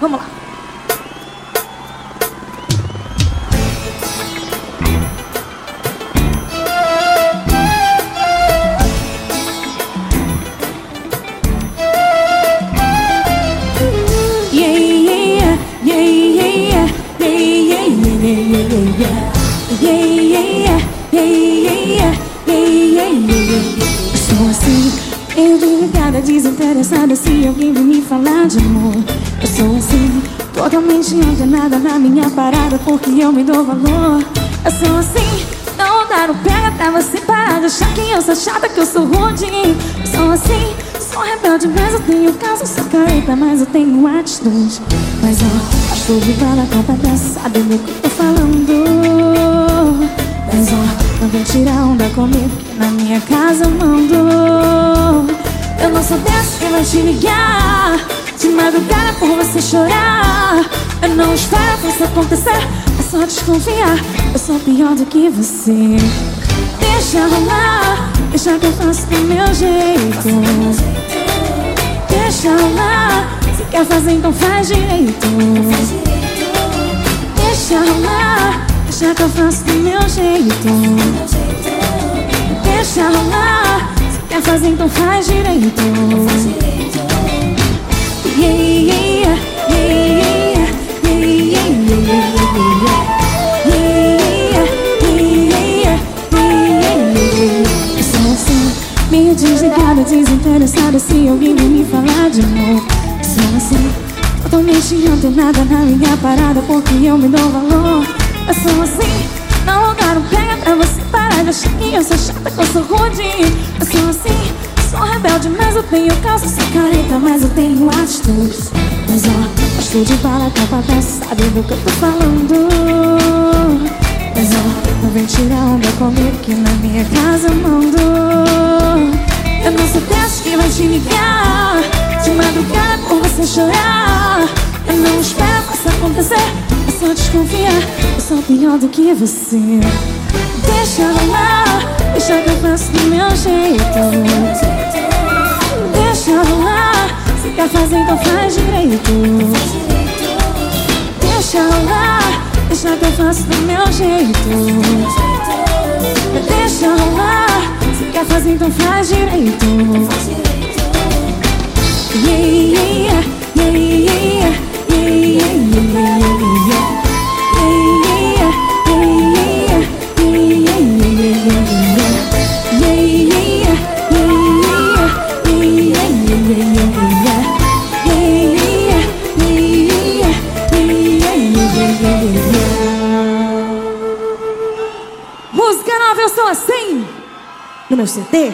Vamos lá. Sou assim, meio desligada, desinteressada. Se alguém vir me falar de amor Eu sou assim, totalmente antenada na minha parada Porque eu me dou valor. Eu sou assim, não dá no pega até você parar de achar que eu sou chata, que eu sou rude. Eu sou assim, sou rebelde, mas eu tenho calça Sou careta, mas eu tenho atitude. Mas ó, estou de bala completa, sabe do que eu tô falando? Mas ó, não vem tirar onda comigo que na minha casa mandou Eu não sou dessa que vai te ligar De madrugada por você chorar. Eu não espero isso acontecer. É só desconfiar. Eu sou pior do que você. Deixa rolar Deixa que eu faço do meu jeito. Deixa rolar Se quer fazer então faz direito. Deixa rolar Deixa que eu faço do meu jeito. Deixa rolar Se quer fazer então faz direito desinteressada Se alguém vir me falar de amor sou assim, totalmente antenada na minha parada Porque eu me dou valor. Eu sou assim, não lugar pega pra você parar de achar que eu sou chata, que eu sou rude. Eu sou assim, sou rebelde, mas eu tenho calça Sou careta, mas eu tenho atitudes. Mas ó, estou de bala, capa dessa, sabe do que eu tô falando. Mas ó, não vem tirar onda comigo que na minha casa eu mando te ligar De madrugada por você chorar. Eu não espero que isso acontecer só desconfiar Eu sou pior do que você. Deixa rolar Deixa que eu faço do meu jeito. Deixa rolar Se quer fazer então faz direito. Deixa rolar Deixa que eu faço do meu jeito. Deixa rolar Se quer fazer então faz direito eu sou assim. No meu CD,